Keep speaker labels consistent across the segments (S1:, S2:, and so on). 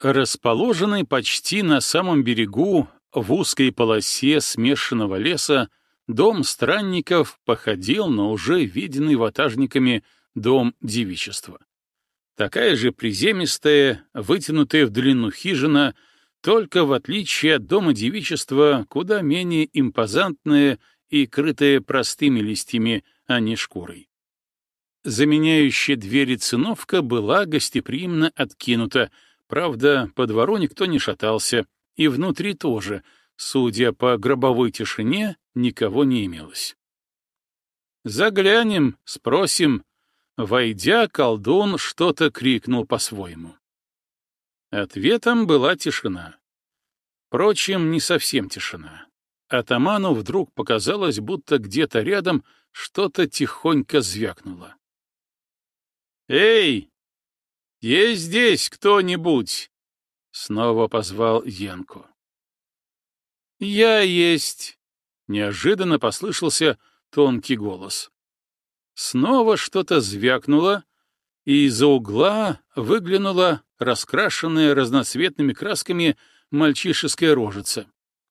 S1: Расположенный почти на самом берегу, в узкой полосе смешанного леса, дом странников походил на уже виденный ватажниками дом девичества. Такая же приземистая, вытянутая в длину хижина, только в отличие от дома девичества, куда менее импозантная и крытая простыми листьями, а не шкурой. Заменяющая двери циновка была гостеприимно откинута, правда, по двору никто не шатался, и внутри тоже, судя по гробовой тишине, никого не имелось. «Заглянем, спросим», Войдя, колдун что-то крикнул по-своему. Ответом была тишина. Впрочем, не совсем тишина. Атаману вдруг показалось, будто где-то рядом что-то тихонько звякнуло. «Эй, есть здесь кто-нибудь?» — снова позвал Янку. «Я есть!» — неожиданно послышался тонкий голос. Снова что-то звякнуло, и из-за угла выглянула раскрашенная разноцветными красками мальчишеская рожица.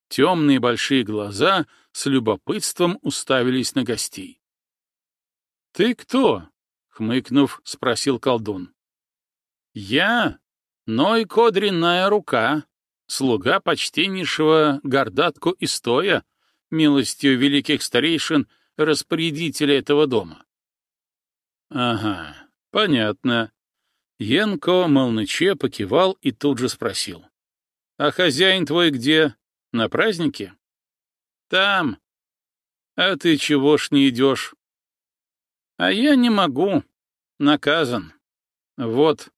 S1: Темные большие глаза с любопытством уставились на гостей. — Ты кто? — хмыкнув, спросил колдун. — Я, Ной Кодринная рука, слуга почтеннейшего Гордатку и Стоя, милостью великих старейшин, распорядителя этого дома. Ага, понятно. Янко молныче покивал и тут же спросил. А хозяин твой где? На празднике? Там. А ты чего ж не идешь? А я не могу. Наказан. Вот.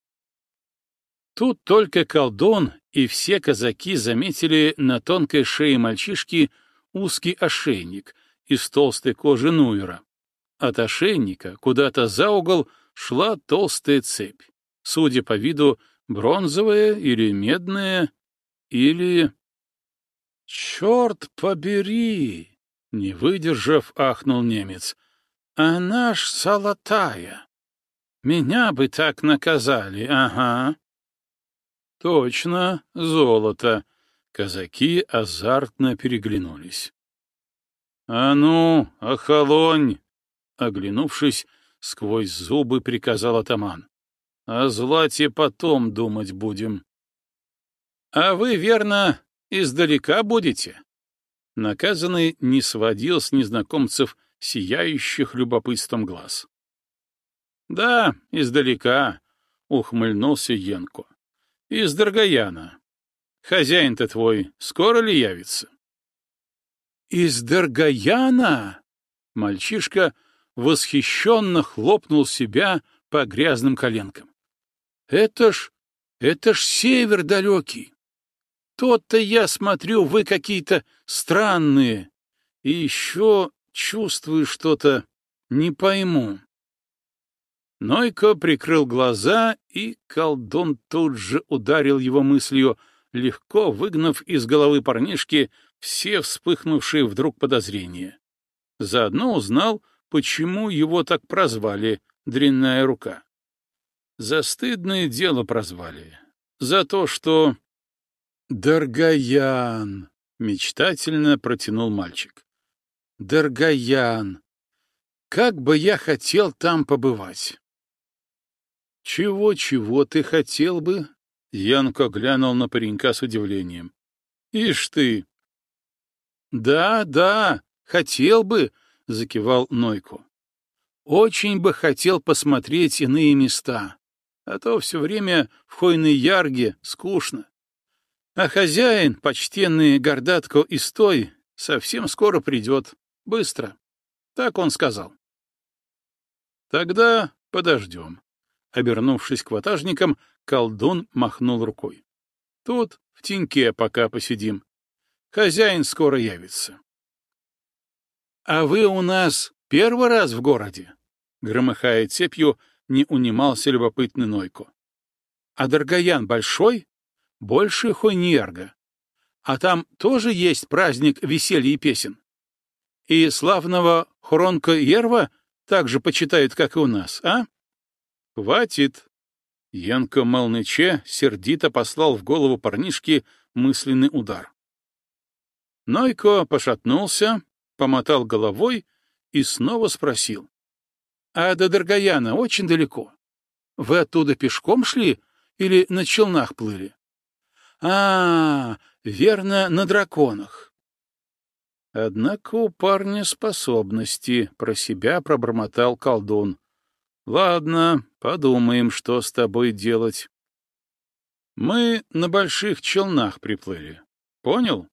S1: Тут только колдун и все казаки заметили на тонкой шее мальчишки узкий ошейник из толстой кожи нуера, от ошейника куда-то за угол шла толстая цепь, судя по виду, бронзовая или медная, или... «Черт побери!» — не выдержав, ахнул немец. «Она ж золотая! Меня бы так наказали, ага!» «Точно, золото!» Казаки азартно переглянулись. «А ну, охолонь!» Оглянувшись, сквозь зубы приказал атаман. «О злате потом думать будем». «А вы, верно, издалека будете?» Наказанный не сводил с незнакомцев сияющих любопытством глаз. «Да, издалека», — ухмыльнулся Янко. «Из Даргаяна. Хозяин-то твой скоро ли явится?» «Из Даргаяна?» Мальчишка восхищенно хлопнул себя по грязным коленкам. «Это ж... это ж север далекий! Тот-то я смотрю, вы какие-то странные, и еще чувствую что-то, не пойму». Нойко прикрыл глаза, и колдун тут же ударил его мыслью, легко выгнав из головы парнишки все вспыхнувшие вдруг подозрения. Заодно узнал, почему его так прозвали «дрянная рука». За стыдное дело прозвали. За то, что... «Даргаян!» — мечтательно протянул мальчик. «Даргаян! Как бы я хотел там побывать!» «Чего-чего ты хотел бы?» — Янко глянул на паренька с удивлением. «Ишь ты!» «Да, да, хотел бы!» — закивал Нойку. «Очень бы хотел посмотреть иные места, а то все время в хойной ярге скучно. А хозяин, почтенный Гордатко и Стой, совсем скоро придет, быстро. Так он сказал». «Тогда подождем». Обернувшись к ватажникам, колдун махнул рукой. «Тут в теньке пока посидим. Хозяин скоро явится». «А вы у нас первый раз в городе?» Громыхая цепью, не унимался любопытный Нойко. «А Даргаян большой? Больше Хойньерга. А там тоже есть праздник веселья и песен? И славного Хронка Ерва также почитают, как и у нас, а?» «Хватит!» Янко Молныче сердито послал в голову парнишки мысленный удар. Нойко пошатнулся, помотал головой и снова спросил. — А до Даргаяна очень далеко? Вы оттуда пешком шли или на челнах плыли? — А, верно, на драконах. Однако у парня способности, про себя пробормотал колдун. Ладно, подумаем, что с тобой делать. Мы на больших челнах приплыли. Понял?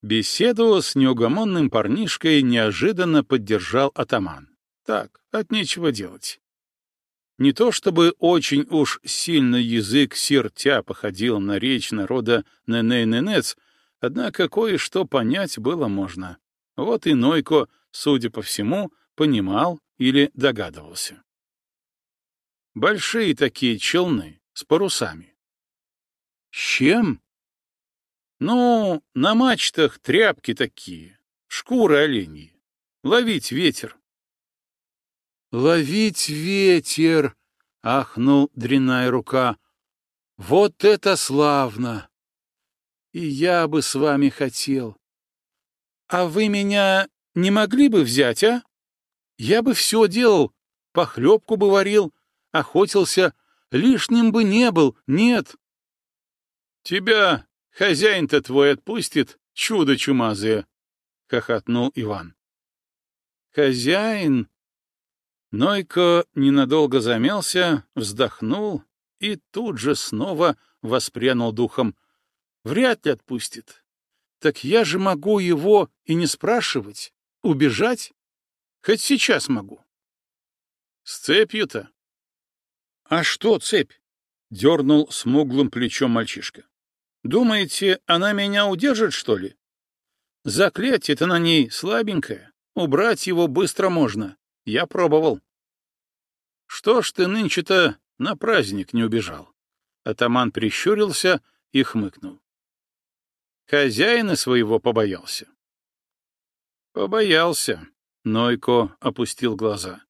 S1: Беседу с неугомонным парнишкой неожиданно поддержал атаман. Так, от нечего делать. Не то чтобы очень уж сильно язык сиртя походил на речь народа Неней-Ненец, однако кое-что понять было можно. Вот и Нойко, судя по всему, понимал или догадывался. Большие такие челны с парусами. С чем? Ну, на мачтах тряпки такие, шкуры оленьи. Ловить ветер. Ловить ветер, ахнул дряная рука. Вот это славно! И я бы с вами хотел. А вы меня не могли бы взять, а? Я бы все делал, похлебку бы варил, охотился, лишним бы не был, нет. Тебя Хозяин-то твой отпустит, чудо чумазое, — хохотнул Иван. Хозяин? Нойко ненадолго замялся, вздохнул и тут же снова воспрянул духом. Вряд ли отпустит. Так я же могу его и не спрашивать, убежать. Хоть сейчас могу. С цепью-то? А что цепь? — дернул смуглым плечом мальчишка. Думаете, она меня удержит, что ли? Заклятие-то на ней слабенькое. Убрать его быстро можно. Я пробовал. Что ж ты нынче-то на праздник не убежал? Атаман прищурился и хмыкнул. Хозяина своего побоялся. Побоялся. Нойко опустил глаза.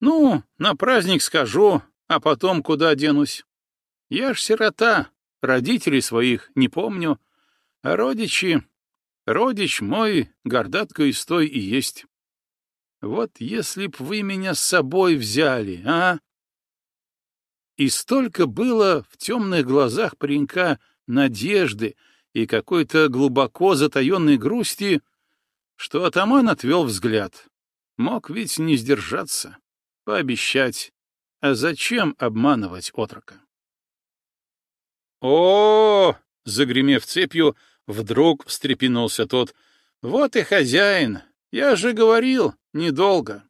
S1: Ну, на праздник скажу, а потом куда денусь? Я ж сирота, Родителей своих не помню, а родичи... Родич мой, гордатка и стой и есть. Вот если б вы меня с собой взяли, а? И столько было в темных глазах паренька надежды и какой-то глубоко затаенной грусти, что атаман отвел взгляд. Мог ведь не сдержаться, пообещать. А зачем обманывать отрока? О, загремев цепью, вдруг встрепенулся тот. Вот и хозяин. Я же говорил, недолго.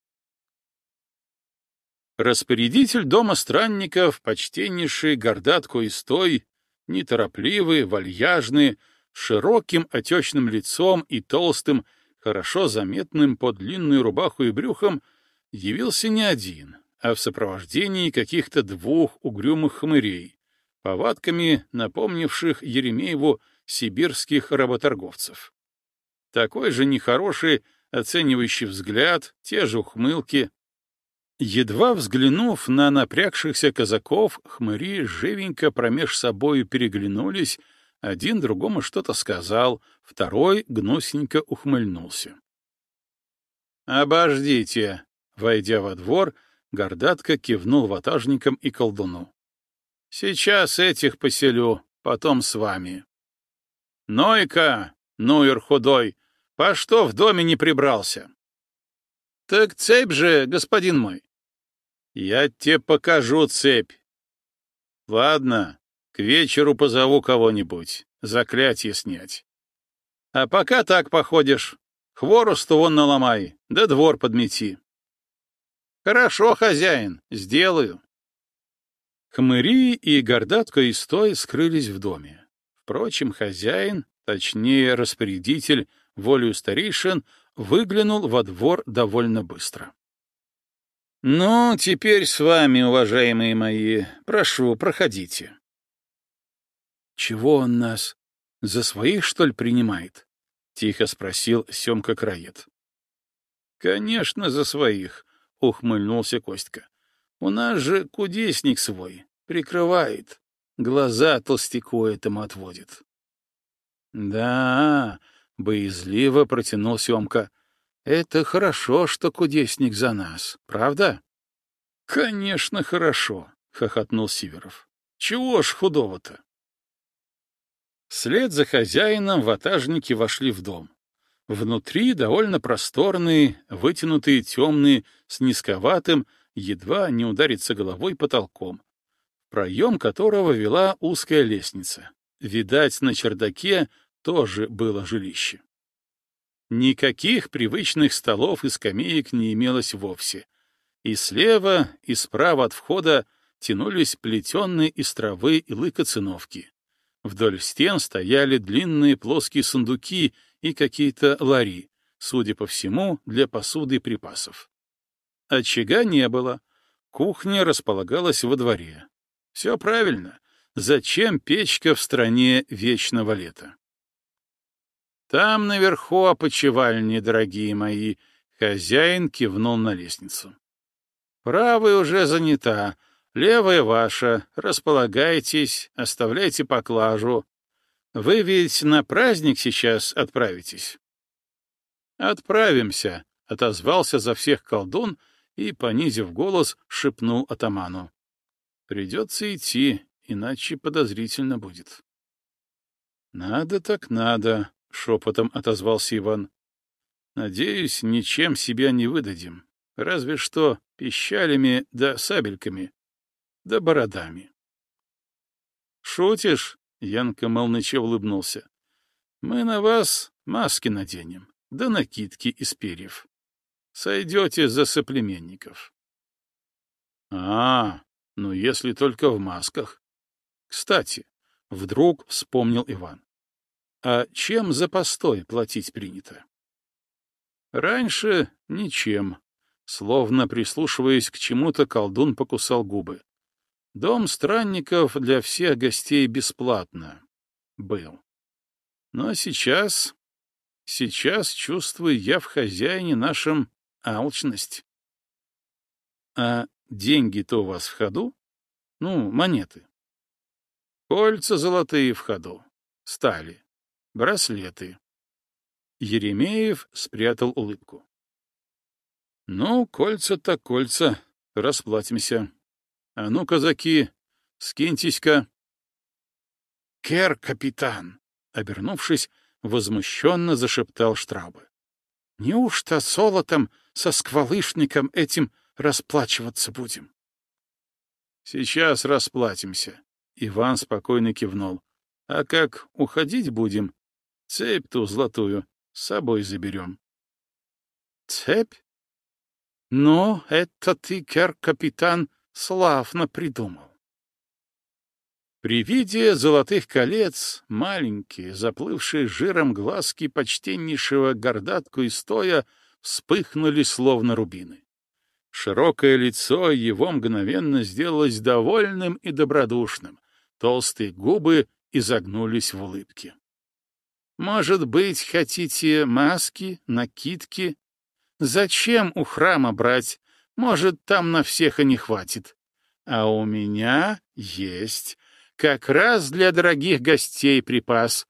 S1: Распорядитель дома странников, почтеннейший гордатку и стой, неторопливый, вальяжный, широким отечным лицом и толстым, хорошо заметным под длинную рубаху и брюхом, явился не один, а в сопровождении каких-то двух угрюмых хмырей, повадками напомнивших Еремееву сибирских работорговцев. Такой же нехороший, оценивающий взгляд, те же ухмылки. Едва взглянув на напрягшихся казаков, хмыри живенько промеж собою переглянулись, один другому что-то сказал, второй гнусненько ухмыльнулся. «Обождите!» — войдя во двор, Гордатка кивнул ватажникам и колдуну. Сейчас этих поселю, потом с вами. Нойка, Нуер худой, по что в доме не прибрался? Так цепь же, господин мой. Я тебе покажу цепь. Ладно, к вечеру позову кого-нибудь, заклятие снять. А пока так походишь, хворосту вон наломай, да двор подмети. Хорошо, хозяин, сделаю. Хмыри и гордатка и стой скрылись в доме. Впрочем, хозяин, точнее распорядитель, волею старейшин, выглянул во двор довольно быстро. «Ну, теперь с вами, уважаемые мои. Прошу, проходите». «Чего он нас? За своих, что ли, принимает?» — тихо спросил Семка Краед. «Конечно, за своих», — ухмыльнулся Костька. У нас же кудесник свой, прикрывает, глаза толстяку этому отводит. Да, боязливо протянул Семка. Это хорошо, что кудесник за нас, правда? Конечно, хорошо, хохотнул Сиверов. Чего ж худого-то? Вслед за хозяином ватажники вошли в дом. Внутри довольно просторные, вытянутые темные, с низковатым, едва не удариться головой потолком, проем которого вела узкая лестница. Видать, на чердаке тоже было жилище. Никаких привычных столов и скамеек не имелось вовсе. И слева, и справа от входа тянулись плетенные из травы и лыка циновки. Вдоль стен стояли длинные плоские сундуки и какие-то лари, судя по всему, для посуды и припасов. Очага не было. Кухня располагалась во дворе. Все правильно. Зачем печка в стране вечного лета? Там наверху опочивальни, дорогие мои, хозяин кивнул на лестницу. Правая уже занята, левая ваша. Располагайтесь, оставляйте поклажу. Вы ведь на праздник сейчас отправитесь? Отправимся, отозвался за всех колдун и, понизив голос, шепнул атаману. Придется идти, иначе подозрительно будет. Надо так надо, шепотом отозвался Иван. Надеюсь, ничем себя не выдадим, разве что пищалями да сабельками, да бородами. Шутишь? Янка молныче улыбнулся. Мы на вас маски наденем, да накидки из перьев. Сойдете за соплеменников. А, ну если только в масках. Кстати, вдруг вспомнил Иван. А чем за постой платить принято? Раньше ничем. Словно прислушиваясь к чему-то, колдун покусал губы. Дом странников для всех гостей бесплатно. Был. Но сейчас... Сейчас чувствую я в хозяине нашем алчность. А деньги-то у вас в ходу? Ну, монеты. Кольца золотые в ходу. Стали. Браслеты. Еремеев спрятал улыбку. Ну, кольца так кольца. Расплатимся. А ну, казаки, скиньтесь-ка. Кер, капитан, обернувшись, возмущенно зашептал Штрабы. Неужто золотом со сквалышником этим расплачиваться будем? Сейчас расплатимся. Иван спокойно кивнул. А как уходить будем? Цепь ту золотую с собой заберем. Цепь? Ну, это ты, кер-капитан, славно придумал. При виде золотых колец маленькие, заплывшие жиром глазки почтеннейшего гордатку и стоя вспыхнули словно рубины. Широкое лицо его мгновенно сделалось довольным и добродушным, толстые губы изогнулись в улыбке. «Может быть, хотите маски, накидки? Зачем у храма брать? Может, там на всех и не хватит. А у меня есть, как раз для дорогих гостей припас.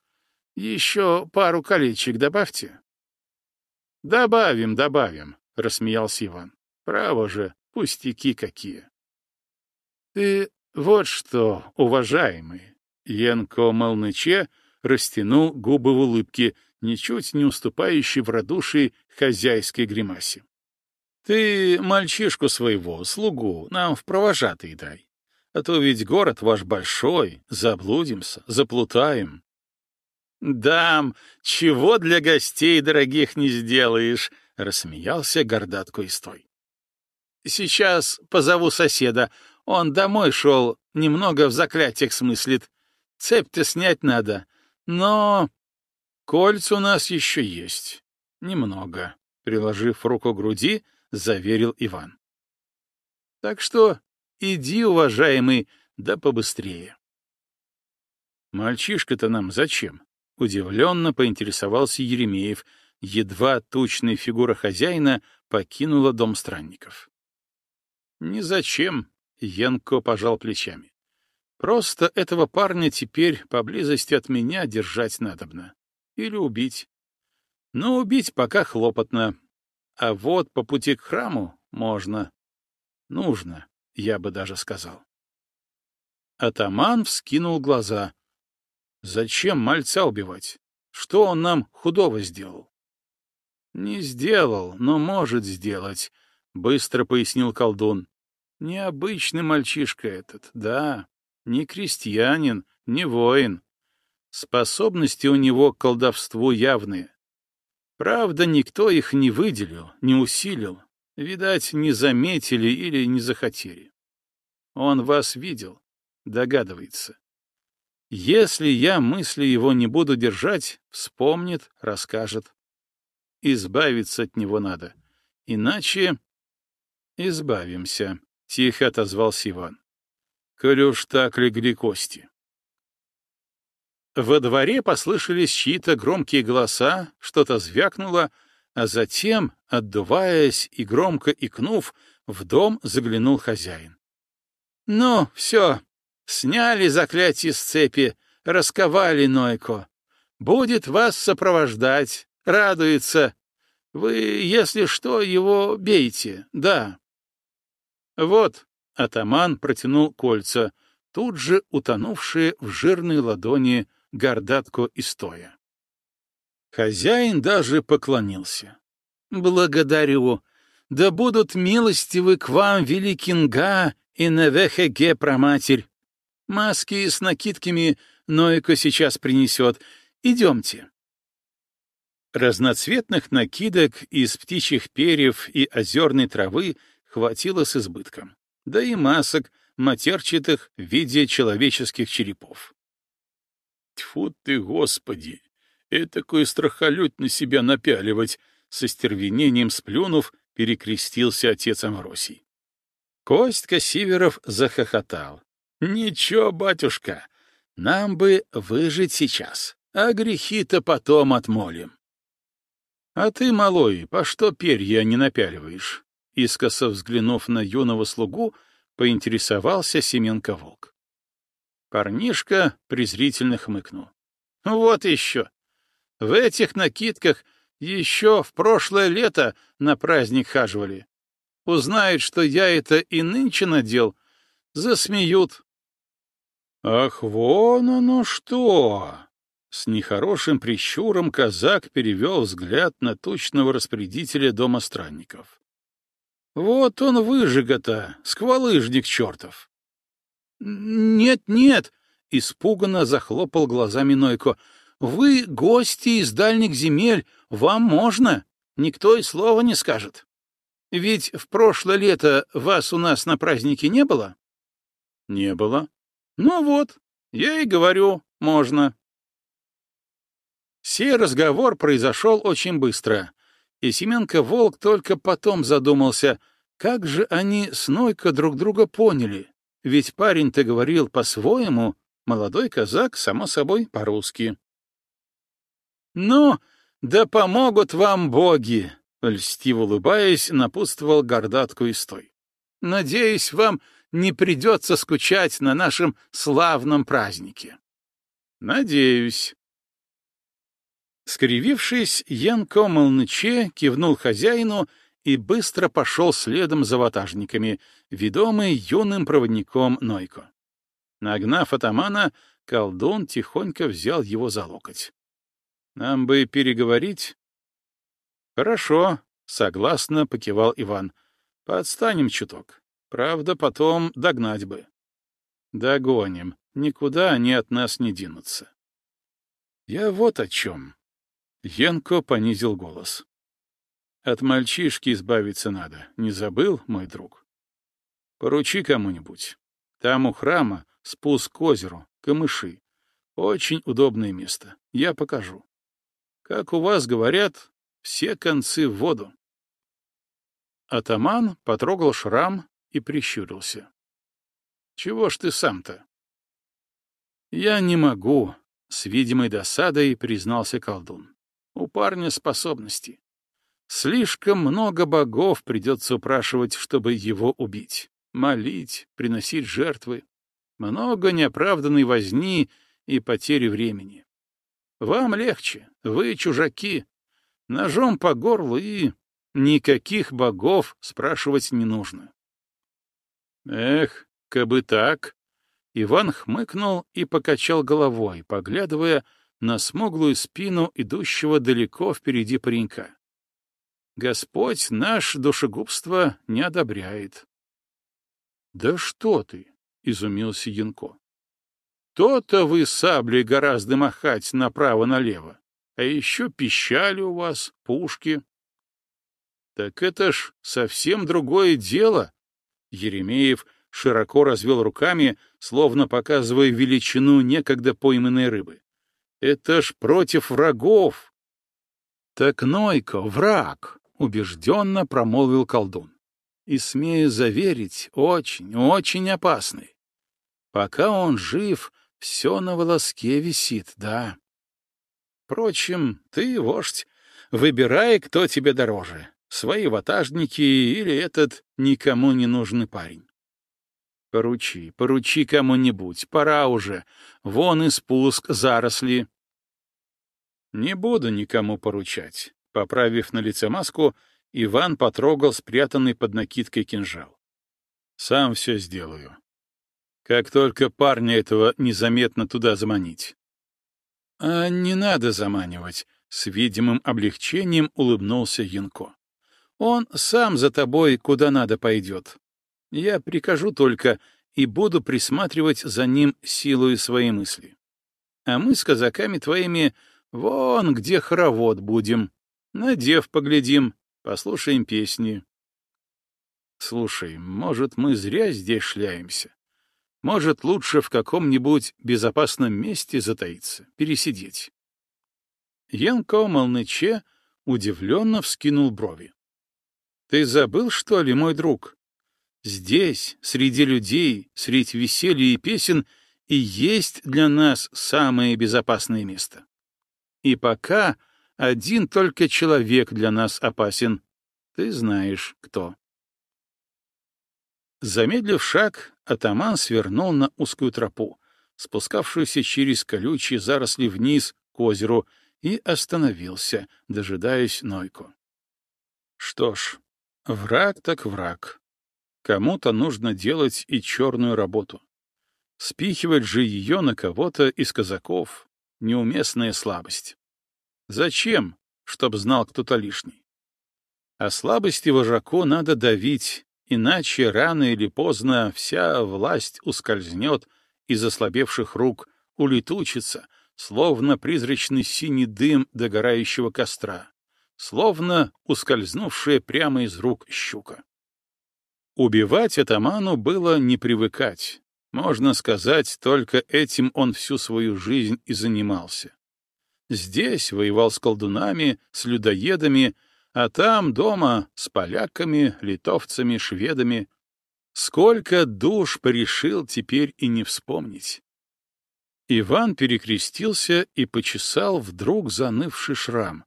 S1: Еще пару колечек добавьте». «Добавим, добавим», — рассмеялся Иван. «Право же, пустяки какие». «Ты вот что, уважаемый!» Янко Молныче растянул губы в улыбке, ничуть не уступающей в радушии хозяйской гримасе. «Ты мальчишку своего, слугу, нам в провожатый дай. А то ведь город ваш большой, заблудимся, заплутаем». «Дам, чего для гостей дорогих не сделаешь!» — рассмеялся гордатку Истой. «Сейчас позову соседа. Он домой шел, немного в заклятиях смыслит. Цепь-то снять надо. Но кольца у нас еще есть. Немного. Приложив руку к груди, заверил Иван. Так что иди, уважаемый, да побыстрее. Мальчишка-то нам зачем? Удивленно поинтересовался Еремеев, едва тучная фигура хозяина покинула дом странников. Ни зачем, Янко пожал плечами. Просто этого парня теперь поблизости от меня держать надобно. Или убить. Но убить пока хлопотно. А вот по пути к храму можно. Нужно, я бы даже сказал. Атаман вскинул глаза. Зачем мальца убивать? Что он нам худого сделал? Не сделал, но может сделать, быстро пояснил колдун. Необычный мальчишка этот, да, не крестьянин, не воин. Способности у него к колдовству явные. Правда, никто их не выделил, не усилил. Видать, не заметили или не захотели. Он вас видел, догадывается. Если я мысли его не буду держать, вспомнит, расскажет. Избавиться от него надо. Иначе... Избавимся, — тихо отозвался Иван. Коль уж так легли кости. Во дворе послышались чьи-то громкие голоса, что-то звякнуло, а затем, отдуваясь и громко икнув, в дом заглянул хозяин. — Ну, все, сняли заклятие с цепи, расковали Нойко. Будет вас сопровождать, радуется. Вы, если что, его бейте, да. Вот, атаман протянул кольца, тут же утонувшие в жирной ладони гордатку и стоя. Хозяин даже поклонился. «Благодарю. Да будут милостивы к вам великинга и Невехеге проматерь. Маски с накидками Нойко сейчас принесет. Идемте». Разноцветных накидок из птичьих перьев и озерной травы хватило с избытком, да и масок, матерчатых в виде человеческих черепов. Тьфу ты, Господи! Этакую страхолюдь на себя напяливать! Со стервенением сплюнув, перекрестился отец Амвросий. Костька Сиверов захохотал. «Ничего, батюшка, нам бы выжить сейчас, а грехи-то потом отмолим». «А ты, малой, по что перья не напяливаешь?» Искоса взглянув на юного слугу, поинтересовался Семенко-волк. Парнишка презрительно хмыкнул. «Вот еще! В этих накидках еще в прошлое лето на праздник хаживали. Узнают, что я это и нынче надел, засмеют». «Ах, вон оно что!» С нехорошим прищуром казак перевел взгляд на тучного распорядителя дома странников. «Вот он выжига-то, сквалыжник чертов!» «Нет, нет!» — испуганно захлопал глазами Нойко. «Вы гости из дальних земель, вам можно, никто и слова не скажет. Ведь в прошлое лето вас у нас на празднике не было?» «Не было». «Ну вот, я и говорю, можно». Сей разговор произошел очень быстро, и Семенко-Волк только потом задумался, как же они с Нойко друг друга поняли. Ведь парень-то говорил по-своему, молодой казак, само собой, по-русски. «Ну, да помогут вам боги!» — льстиво улыбаясь, напутствовал гордатку и стой. «Надеюсь, вам не придется скучать на нашем славном празднике». «Надеюсь». Скривившись, Янко Молныче кивнул хозяину и быстро пошел следом за ватажниками, ведомый юным проводником Нойко. Нагнав атамана, колдун тихонько взял его за локоть. — Нам бы переговорить? — Хорошо, — согласно покивал Иван. — Подстанем чуток. Правда, потом догнать бы. — Догоним. Никуда они от нас не денутся. — Я вот о чем. Янко понизил голос. От мальчишки избавиться надо. Не забыл, мой друг? Поручи кому-нибудь. Там у храма спуск к озеру, камыши. Очень удобное место. Я покажу. Как у вас говорят, все концы в воду. Атаман потрогал шрам и прищурился. Чего ж ты сам-то? Я не могу, — с видимой досадой признался колдун. У парня способности. Слишком много богов придется упрашивать, чтобы его убить. молить, приносить жертвы. Много неоправданной возни и потери времени. Вам легче, вы чужаки. Ножом по горлу и никаких богов спрашивать не нужно. Эх, кабы так. Иван хмыкнул и покачал головой, поглядывая на смуглую спину идущего далеко впереди паренька. Господь наш душегубство не одобряет. — Да что ты! — изумился Янко. — То-то вы саблей гораздо махать направо-налево, а еще пищали у вас, пушки. — Так это ж совсем другое дело! Еремеев широко развел руками, словно показывая величину некогда пойманной рыбы. Это ж против врагов. Так Нойко — враг, — убежденно промолвил колдун. И, смею заверить, очень, очень опасный. Пока он жив, все на волоске висит, да. Впрочем, ты, вождь, выбирай, кто тебе дороже, свои ватажники или этот никому не нужный парень. Поручи, поручи кому-нибудь, пора уже. Вон и спуск, заросли. Не буду никому поручать. Поправив на лице маску, Иван потрогал спрятанный под накидкой кинжал. Сам все сделаю. Как только парня этого незаметно туда заманить. А не надо заманивать, с видимым облегчением улыбнулся Янко. Он сам за тобой куда надо пойдет. Я прикажу только и буду присматривать за ним силой своей мысли. А мы с казаками твоими вон где хоровод будем. На дев поглядим, послушаем песни. Слушай, может, мы зря здесь шляемся? Может, лучше в каком-нибудь безопасном месте затаиться, пересидеть? Янко Молныче удивленно вскинул брови. — Ты забыл, что ли, мой друг? Здесь, среди людей, среди веселья и песен, и есть для нас самое безопасное место. И пока один только человек для нас опасен. Ты знаешь, кто. Замедлив шаг, атаман свернул на узкую тропу, спускавшуюся через колючие заросли вниз к озеру, и остановился, дожидаясь Нойку. Что ж, враг так враг. Кому-то нужно делать и черную работу. Спихивать же ее на кого-то из казаков — неуместная слабость. Зачем, чтоб знал кто-то лишний? А слабости вожаку надо давить, иначе рано или поздно вся власть ускользнет из ослабевших рук, улетучится, словно призрачный синий дым догорающего костра, словно ускользнувшая прямо из рук щука. Убивать атаману было не привыкать. Можно сказать, только этим он всю свою жизнь и занимался. Здесь воевал с колдунами, с людоедами, а там, дома, с поляками, литовцами, шведами. Сколько душ порешил теперь и не вспомнить. Иван перекрестился и почесал вдруг занывший шрам.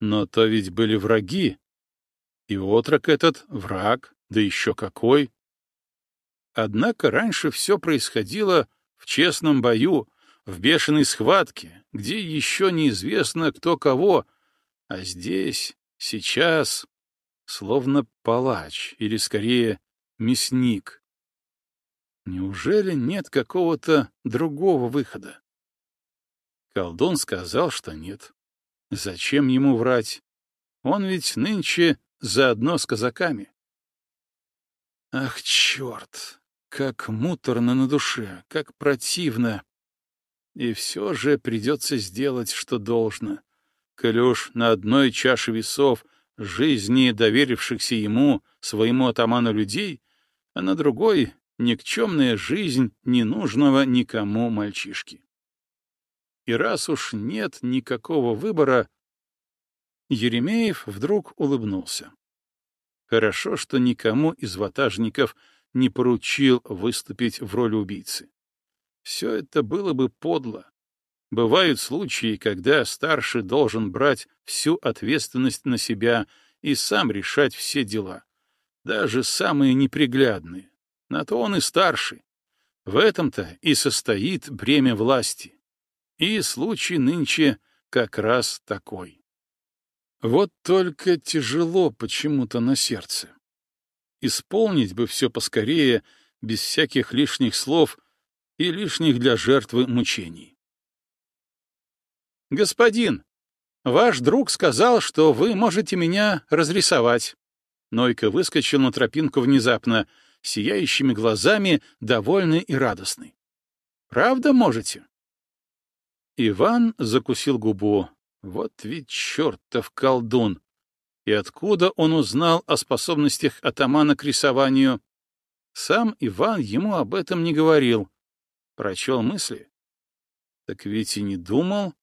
S1: Но то ведь были враги. И отрок этот — враг, да еще какой! Однако раньше все происходило в честном бою, в бешеной схватке, где еще неизвестно кто кого, а здесь, сейчас, словно палач или, скорее, мясник. Неужели нет какого-то другого выхода? Колдун сказал, что нет. Зачем ему врать? Он ведь нынче заодно с казаками. Ах, черт! Как муторно на душе, как противно. И все же придется сделать, что должно. Коль уж на одной чаше весов жизни доверившихся ему, своему атаману людей, а на другой — никчемная жизнь ненужного никому мальчишки. И раз уж нет никакого выбора, Еремеев вдруг улыбнулся. Хорошо, что никому из ватажников не поручил выступить в роли убийцы. Все это было бы подло. Бывают случаи, когда старший должен брать всю ответственность на себя и сам решать все дела. даже самые неприглядные. На то он и старший. В этом-то и состоит бремя власти. И случай нынче как раз такой. Вот только тяжело почему-то на сердце. Исполнить бы все поскорее, без всяких лишних слов и лишних для жертвы мучений. «Господин, ваш друг сказал, что вы можете меня разрисовать». Нойка выскочил на тропинку внезапно, сияющими глазами, довольный и радостный. «Правда можете?» Иван закусил губу. Вот ведь чертов колдун! И откуда он узнал о способностях атамана к рисованию? Сам Иван ему об этом не говорил. Прочел мысли. Так ведь и не думал.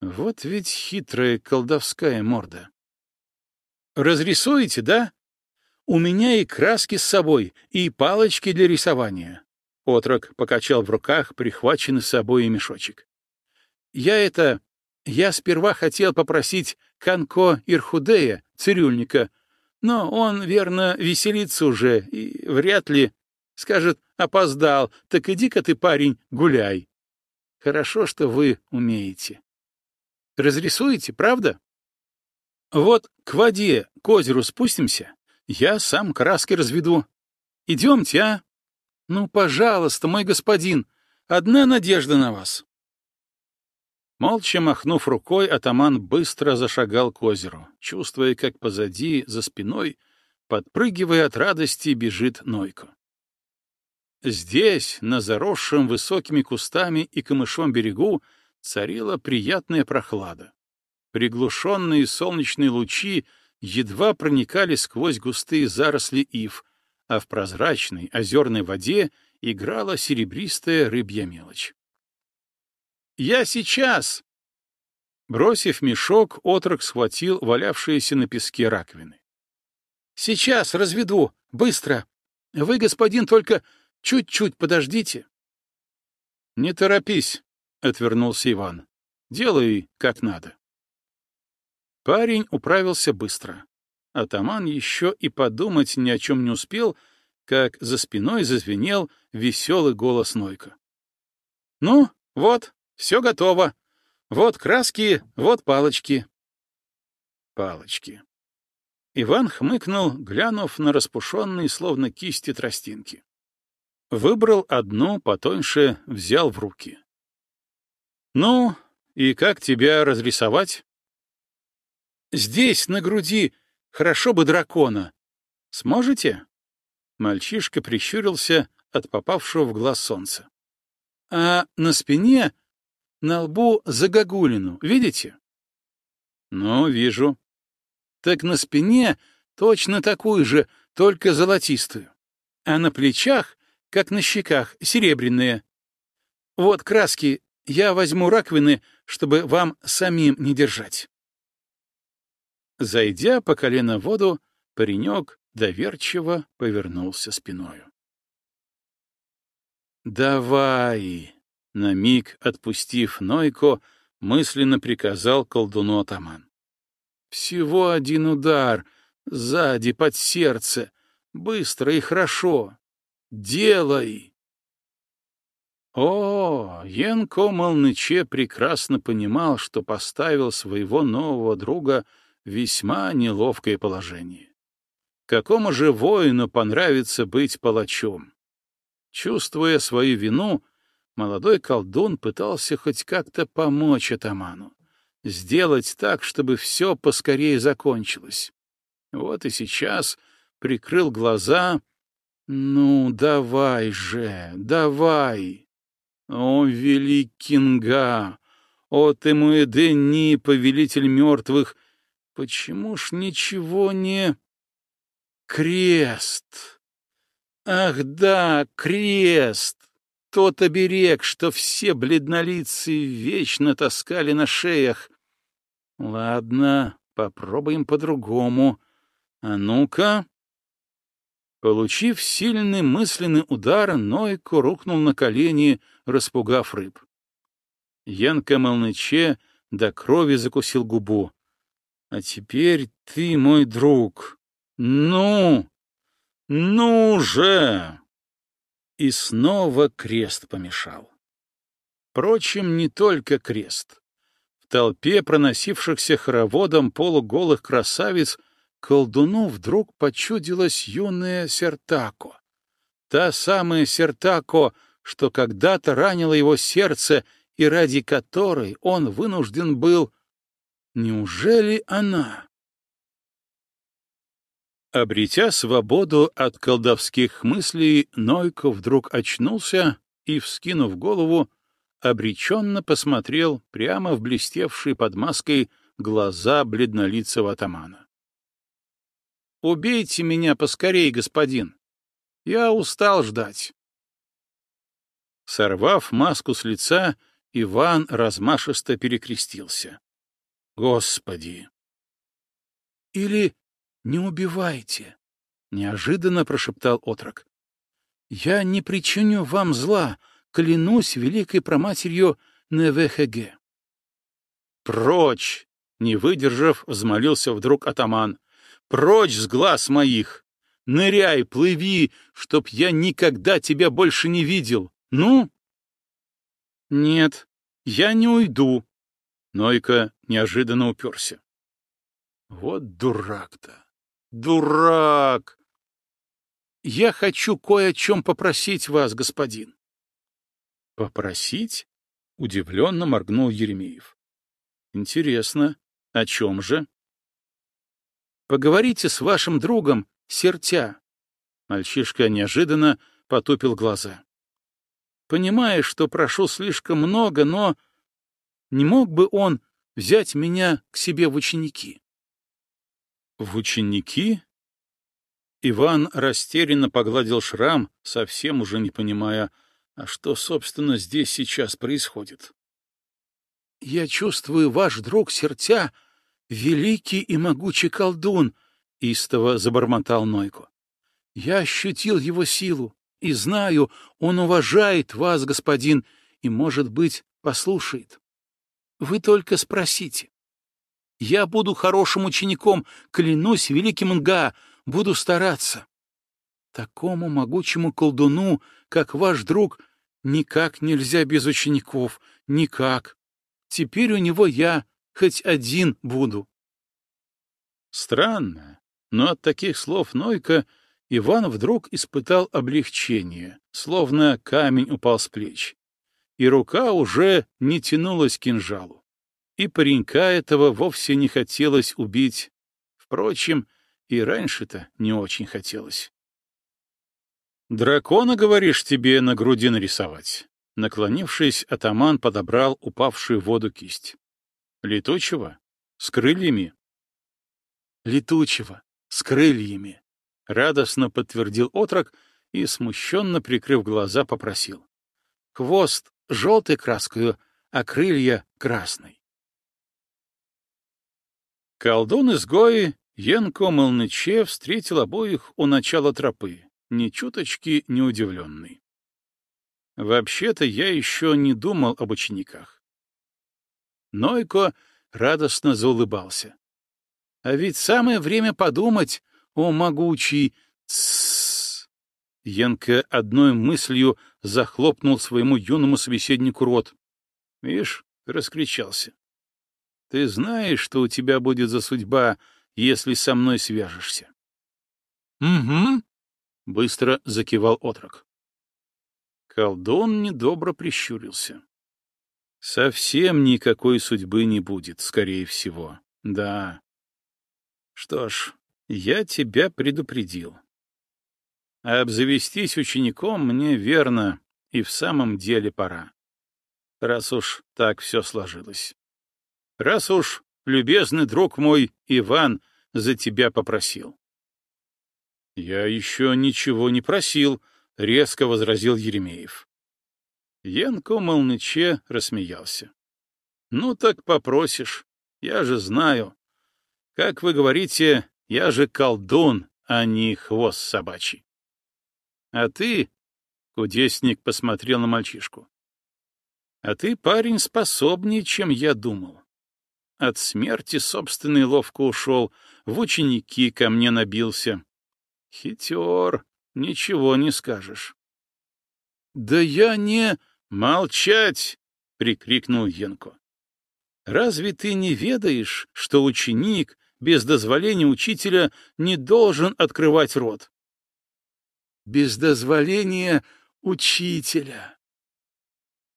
S1: Вот ведь хитрая колдовская морда. «Разрисуете, да? У меня и краски с собой, и палочки для рисования». Отрок покачал в руках прихваченный с собой мешочек. «Я это... Я сперва хотел попросить Канко Ирхудея, цирюльника, но он, верно, веселится уже и вряд ли скажет «опоздал, так иди-ка ты, парень, гуляй». Хорошо, что вы умеете. Разрисуете, правда? Вот к воде, к озеру спустимся, я сам краски разведу. Идемте, а? Ну, пожалуйста, мой господин, одна надежда на вас. Молча махнув рукой, атаман быстро зашагал к озеру, чувствуя, как позади, за спиной, подпрыгивая от радости, бежит Нойко. Здесь, на заросшем высокими кустами и камышом берегу, царила приятная прохлада. Приглушенные солнечные лучи едва проникали сквозь густые заросли ив, а в прозрачной озерной воде играла серебристая рыбья мелочь. Я сейчас!» Бросив мешок, отрок схватил валявшиеся на песке раковины. «Сейчас разведу! Быстро! Вы, господин, только чуть-чуть подождите!» «Не торопись!» — отвернулся Иван. «Делай как надо». Парень управился быстро. Атаман еще и подумать ни о чем не успел, как за спиной зазвенел веселый голос Нойка. «Ну, вот, все готово. Вот краски, вот палочки. Палочки. Иван хмыкнул, глянув на распушенные, словно кисти, тростинки. Выбрал одну, потоньше, взял в руки. «Ну, и как тебя разрисовать?» «Здесь, на груди, хорошо бы дракона. Сможете?» Мальчишка прищурился от попавшего в глаз солнца. «А на спине на лбу загогулину, видите? Ну, вижу. Так на спине точно такую же, только золотистую. А на плечах, как на щеках, серебряные. Вот краски, я возьму раковины, чтобы вам самим не держать. Зайдя по колено в воду, паренек доверчиво повернулся спиною. «Давай!» На миг отпустив Нойко, мысленно приказал колдуну атаман. «Всего один удар, сзади, под сердце, быстро и хорошо. Делай!» О, Янко Молныче прекрасно понимал, что поставил своего нового друга в весьма неловкое положение. Какому же воину понравится быть палачом? Чувствуя свою вину, молодой колдун пытался хоть как-то помочь атаману, сделать так, чтобы все поскорее закончилось. Вот и сейчас прикрыл глаза. «Ну, давай же, давай!» «О, великинга! О, ты мой Дени, повелитель мертвых! Почему ж ничего не...» «Крест! Ах да, крест! тот оберег, что все бледнолицы вечно таскали на шеях. Ладно, попробуем по-другому. А ну-ка. Получив сильный мысленный удар, Нойко рухнул на колени, распугав рыб. Янка Молныче до крови закусил губу. — А теперь ты мой друг. Ну, Ну же! И снова крест помешал. Впрочем, не только крест. В толпе проносившихся хороводом полуголых красавиц колдуну вдруг почудилась юная Сертако. Та самая Сертако, что когда-то ранила его сердце и ради которой он вынужден был... Неужели она? Обретя свободу от колдовских мыслей, Нойко вдруг очнулся и, вскинув голову, обреченно посмотрел прямо в блестевшие под маской глаза бледнолицего атамана. «Убейте меня поскорей, господин! Я устал ждать!» Сорвав маску с лица, Иван размашисто перекрестился. «Господи!» «Или «Не убивайте!» — неожиданно прошептал отрок. «Я не причиню вам зла, клянусь великой проматерью НВХГ». «Прочь!» — не выдержав, взмолился вдруг атаман. «Прочь с глаз моих! Ныряй, плыви, чтоб я никогда тебя больше не видел! Ну?» «Нет, я не уйду!» Нойка неожиданно уперся. «Вот дурак-то! Дурак! Я хочу кое о чем попросить вас, господин. Попросить? Удивленно моргнул Еремеев. Интересно, о чем же? Поговорите с вашим другом, Сертя. Мальчишка неожиданно потупил глаза. Понимая, что прошу слишком много, но не мог бы он взять меня к себе в ученики? В ученики? Иван растерянно погладил шрам, совсем уже не понимая, а что, собственно, здесь сейчас происходит. «Я чувствую, ваш друг сердца, великий и могучий колдун», — истово забормотал Нойко. «Я ощутил его силу и знаю, он уважает вас, господин, и, может быть, послушает. Вы только спросите. Я буду хорошим учеником, клянусь великим Нга, буду стараться. Такому могучему колдуну, как ваш друг, никак нельзя без учеников, никак. Теперь у него я хоть один буду. Странно, но от таких слов Нойка Иван вдруг испытал облегчение, словно камень упал с плеч, и рука уже не тянулась к кинжалу и паренька этого вовсе не хотелось убить. Впрочем, и раньше-то не очень хотелось. «Дракона, говоришь, тебе на груди нарисовать?» Наклонившись, атаман подобрал упавшую в воду кисть. «Летучего? С крыльями?» «Летучего, с крыльями», — радостно подтвердил отрок и, смущенно прикрыв глаза, попросил. «Хвост желтой краскою, а крылья красной». Колдун-изгой Янко Молныче встретил обоих у начала тропы, ни чуточки не удивленный. Вообще-то я еще не думал об учениках. Нойко радостно заулыбался. А ведь самое время подумать, о могучий Тссс. Янка одной мыслью захлопнул своему юному собеседнику рот. Видишь, раскричался. Ты знаешь, что у тебя будет за судьба, если со мной свяжешься? — Угу, — быстро закивал отрок. Колдун недобро прищурился. — Совсем никакой судьбы не будет, скорее всего. Да. Что ж, я тебя предупредил. Обзавестись учеником мне верно и в самом деле пора. Раз уж так все сложилось раз уж любезный друг мой Иван за тебя попросил. — Я еще ничего не просил, — резко возразил Еремеев. Янко Молныче рассмеялся. — Ну так попросишь, я же знаю. Как вы говорите, я же колдун, а не хвост собачий. — А ты, — кудесник посмотрел на мальчишку, — а ты, парень, способнее, чем я думал. От смерти собственной ловко ушел, в ученики ко мне набился. Хитер, ничего не скажешь. Да я не... Молчать! — прикрикнул Янко. Разве ты не ведаешь, что ученик без дозволения учителя не должен открывать рот? Без дозволения учителя.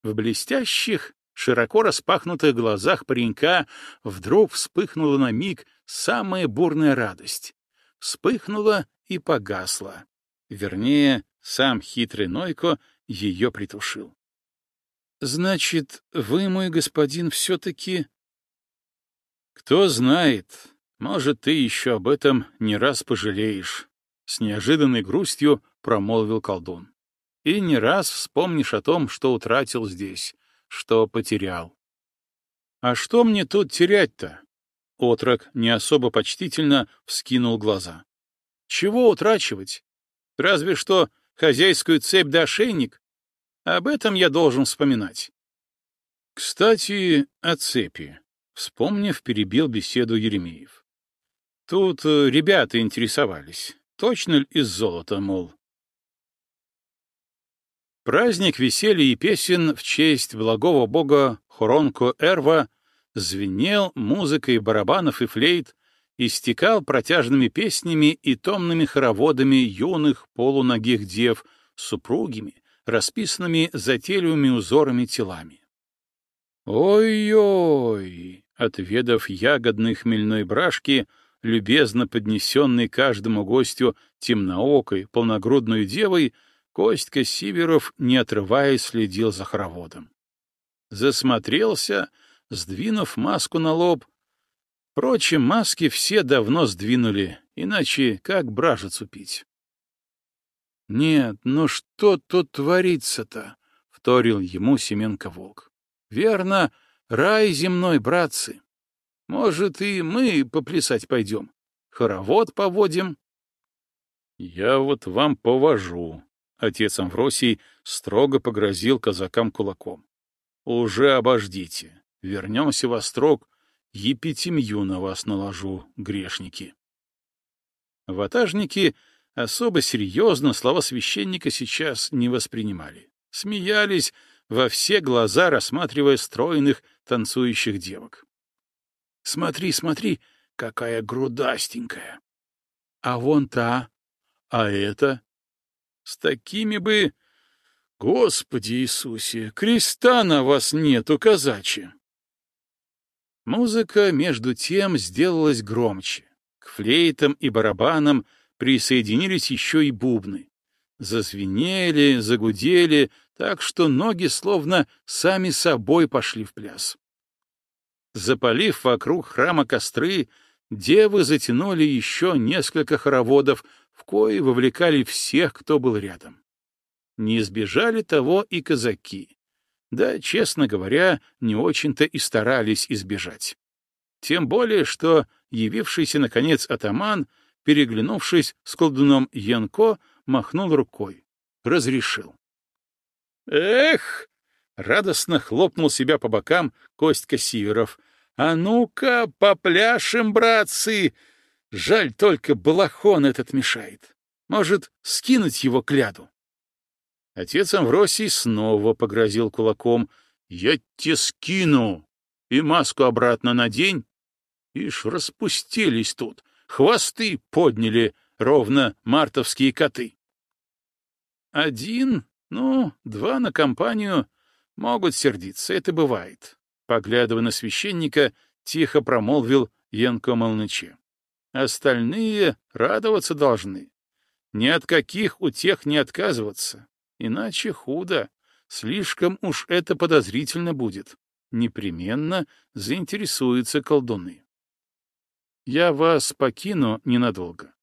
S1: В блестящих, широко распахнутых глазах паренька вдруг вспыхнула на миг самая бурная радость. Вспыхнула и погасла. Вернее, сам хитрый Нойко ее притушил. «Значит, вы, мой господин, все-таки...» «Кто знает, может, ты еще об этом не раз пожалеешь», — с неожиданной грустью промолвил колдун. «И не раз вспомнишь о том, что утратил здесь, что потерял». «А что мне тут терять-то?» Отрок не особо почтительно вскинул глаза. «Чего утрачивать? Разве что хозяйскую цепь да ошейник. Об этом я должен вспоминать. Кстати, о цепи. Вспомнив, перебил беседу Еремеев. Тут э, ребята интересовались. Точно ли из золота, мол? Праздник веселья и песен в честь благого бога Хоронко Эрва звенел музыкой барабанов и флейт, истекал протяжными песнями и томными хороводами юных полуногих дев супругими, расписанными затейливыми узорами телами. «Ой-ой!» — отведав ягодной хмельной брашки, любезно поднесенной каждому гостю темноокой, полногрудной девой, Костька Сиверов, не отрываясь, следил за хороводом. Засмотрелся, сдвинув маску на лоб, Впрочем, маски все давно сдвинули, иначе как бражицу пить? «Нет, ну что тут творится-то?» — вторил ему Семенко-волк. «Верно, рай земной, братцы. Может, и мы поплясать пойдем, хоровод поводим?» «Я вот вам повожу», — отец Амвросий строго погрозил казакам кулаком. «Уже обождите, вернемся во строк, епитемью на вас наложу, грешники. Ватажники особо серьезно слова священника сейчас не воспринимали. Смеялись во все глаза, рассматривая стройных танцующих девок. «Смотри, смотри, какая грудастенькая! А вон та, а это? С такими бы... Господи Иисусе, креста на вас нету, казачьи!» Музыка, между тем, сделалась громче. К флейтам и барабанам присоединились еще и бубны. Зазвенели, загудели, так что ноги словно сами собой пошли в пляс. Запалив вокруг храма костры, девы затянули еще несколько хороводов, в кои вовлекали всех, кто был рядом. Не избежали того и казаки. Да, честно говоря, не очень-то и старались избежать. Тем более, что явившийся, наконец, атаман, переглянувшись с колдуном Янко, махнул рукой. Разрешил. «Эх!» — радостно хлопнул себя по бокам Костька Сиверов. «А ну-ка, попляшем, братцы! Жаль только балахон этот мешает. Может, скинуть его к ляду?» Отец Амвросий снова погрозил кулаком. «Я тебе скину! И маску обратно надень!» Ишь, распустились тут, хвосты подняли, ровно мартовские коты. Один, ну, два на компанию могут сердиться, это бывает. Поглядывая на священника, тихо промолвил Янко Молныче. Остальные радоваться должны. Ни от каких у тех не отказываться. Иначе худо, слишком уж это подозрительно будет. Непременно заинтересуются колдуны. Я вас покину ненадолго,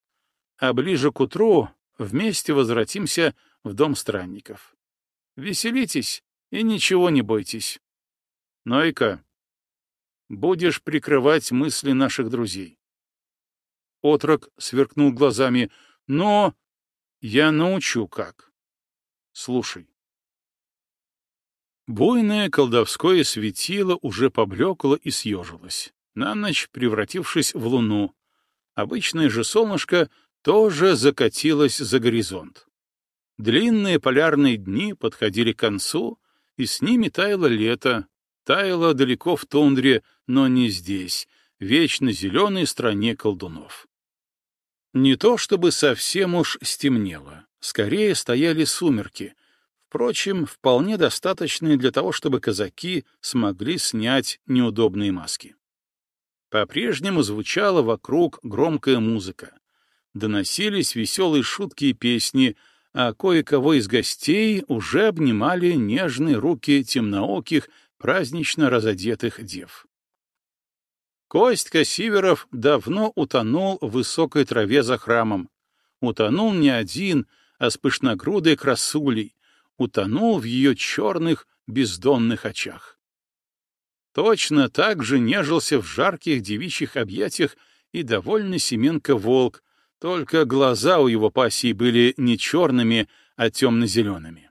S1: а ближе к утру вместе возвратимся в дом странников. Веселитесь и ничего не бойтесь. Нойка, будешь прикрывать мысли наших друзей. Отрок сверкнул глазами. Но я научу как. Слушай. Буйное колдовское светило уже поблекло и съежилось, на ночь превратившись в луну. Обычное же солнышко тоже закатилась за горизонт. Длинные полярные дни подходили к концу, и с ними таяло лето, таяло далеко в тундре, но не здесь, вечно зеленой стране колдунов. Не то чтобы совсем уж стемнело, скорее стояли сумерки, впрочем, вполне достаточные для того, чтобы казаки смогли снять неудобные маски. По-прежнему звучала вокруг громкая музыка. Доносились веселые шутки и песни, а кое-кого из гостей уже обнимали нежные руки темнооких, празднично разодетых дев. Костька Сиверов давно утонул в высокой траве за храмом. Утонул не один, а с пышногрудой красулей. Утонул в ее черных, бездонных очах. Точно так же нежился в жарких девичьих объятиях и довольно Семенко-волк, только глаза у его пассии были не черными, а темно-зелеными.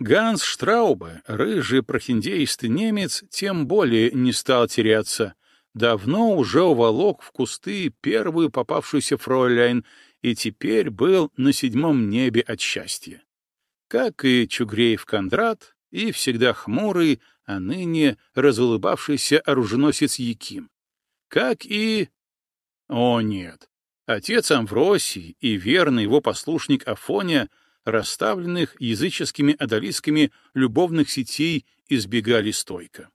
S1: Ганс Штраубе, рыжий прохиндеистый немец, тем более не стал теряться, давно уже уволок в кусты первую попавшуюся фройляйн и теперь был на седьмом небе от счастья. Как и Чугреев Кондрат, и всегда хмурый, а ныне разулыбавшийся оруженосец Яким. Как и... О, нет! Отец Амвросий и верный его послушник Афоня, расставленных языческими одолисками любовных сетей, избегали стойко.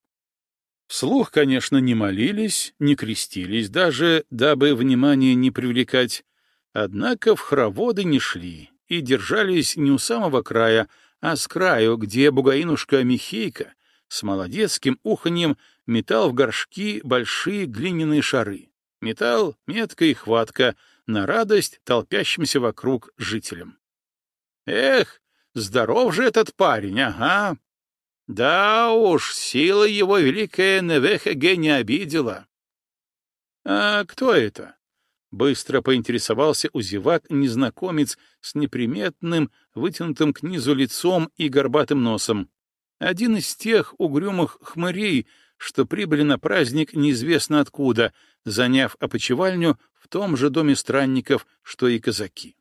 S1: Вслух, конечно, не молились, не крестились даже, дабы внимание не привлекать, однако в хороводы не шли и держались не у самого края, а с краю, где бугаинушка Михейка с молодецким уханьем метал в горшки большие глиняные шары. Метал метко и хватка, на радость толпящимся вокруг жителям. Эх, здоров же этот парень, ага, да уж, сила его великая Невехеге не обидела. — А кто это? — быстро поинтересовался у зевак незнакомец с неприметным, вытянутым к низу лицом и горбатым носом. Один из тех угрюмых хмырей, что прибыли на праздник неизвестно откуда, заняв опочивальню в том же доме странников, что и казаки.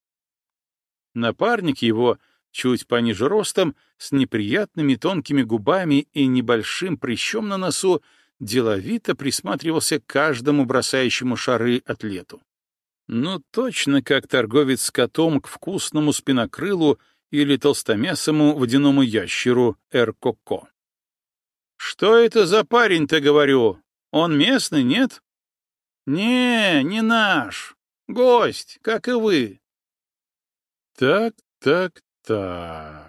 S1: Напарник его — чуть пониже ростом, с неприятными тонкими губами и небольшим прыщом на носу, деловито присматривался к каждому бросающему шары атлету. Ну, точно как торговец с котом к вкусному спинокрылу или толстомясому водяному ящеру Эркоко. «Что это за парень-то, говорю? Он местный, нет?» «Не, не наш. Гость, как и вы». «Так, так, так.